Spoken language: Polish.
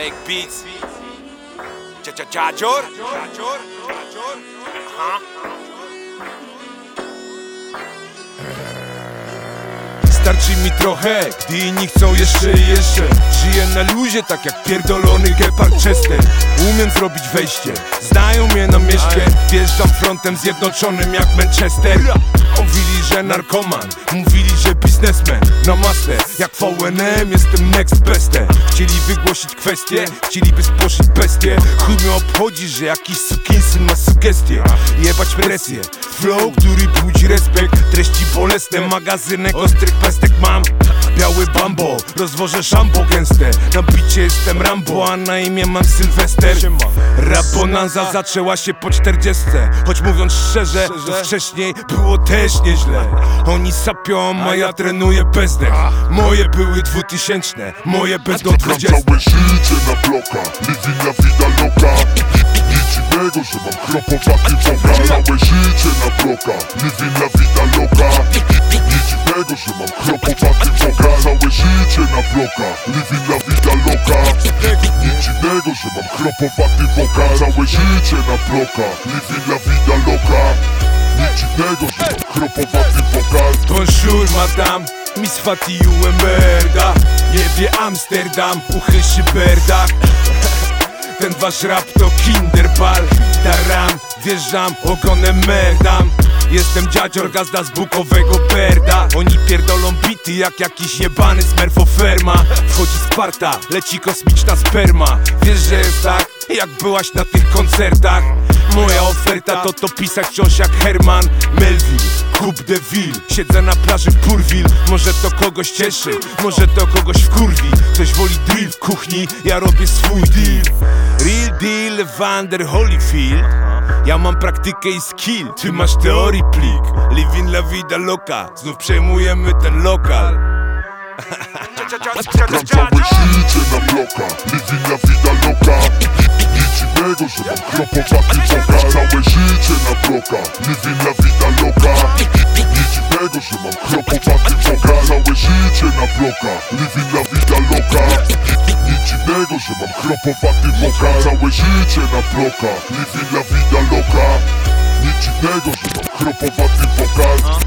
Make beats. Cha cha cha chor. Uh huh. Starczy mi trochę, gdy inni chcą jeszcze i jeszcze. Żyję na luzie, tak jak pierdolony Gepard Chester. Umiem zrobić wejście, znają mnie na mieście. Wjeżdżam frontem zjednoczonym jak Manchester. Mówili, że narkoman, mówili, że biznesmen. Namaste, jak VNM jestem next beste. Chcieli wygłosić kwestię, chcieliby spłoszyć bestie Chuj mnie obchodzi, że jakiś sukinsyn ma sugestie. Jebać presję, flow, który budzi respekt. Treści bolesne, magazynek ostrych pestek mam. Biały bambo, rozwożę szambo gęste. Na bicie jestem Rambo, a na imię mam Sylwester. Rap bonanza zaczęła się po czterdziestce. Choć mówiąc szczerze, to wcześniej było też nieźle. Oni sapią, a ja trenuję bezdech. Moje były dwutysięczne, moje będą dwudzieste całe życie na bloka Living la vida loca Dziwnego, że mam chropowaty wokal Całe życie na bloka Living la vida loca. Nic dziwnego, że mam chropowaty wokal Całe życie na bloka Living la vida loca. Nic dziwnego, że mam chropowaty wokal Całe życie na bloka Living la vida loca. Nic dziwnego, że mam chropowaty wokal Bonjour madame, Miss Fati Merda Nie wie Amsterdam, uchy szyberdach Ten wasz rap to kinderbal Daram, wjeżdżam, ogonem merdam. Jestem dziadzior gazda z bukowego perda. Oni pierdolą bity jak jakiś jebany smerfoferma. Wchodzi Sparta, leci kosmiczna sperma. Wiesz, że jest tak, jak byłaś na tych koncertach? Moja oferta to to pisać wciąż jak Herman Melville Coupe de Ville Siedzę na plaży w Purville Może to kogoś cieszy, może to kogoś wkurwi. Ktoś woli drill w kuchni, ja robię swój deal. Real deal Vander Holyfield. Ja mam praktykę i skill, ty masz teorii plik. Living la vida loca, znów przejmujemy ten lokal. Cia całe życie na bloka. Living la vida loca. Nic dziwnego, że mam chropowaty wokal Całe życie na bloka. Living Całe życie na bloka. Living la vida loca Nic dziwnego, że mam chropowaty wokal Całe życie na bloka. Living la vida loca Nic dziwnego, że mam chropowaty wokal